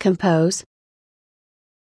Compose,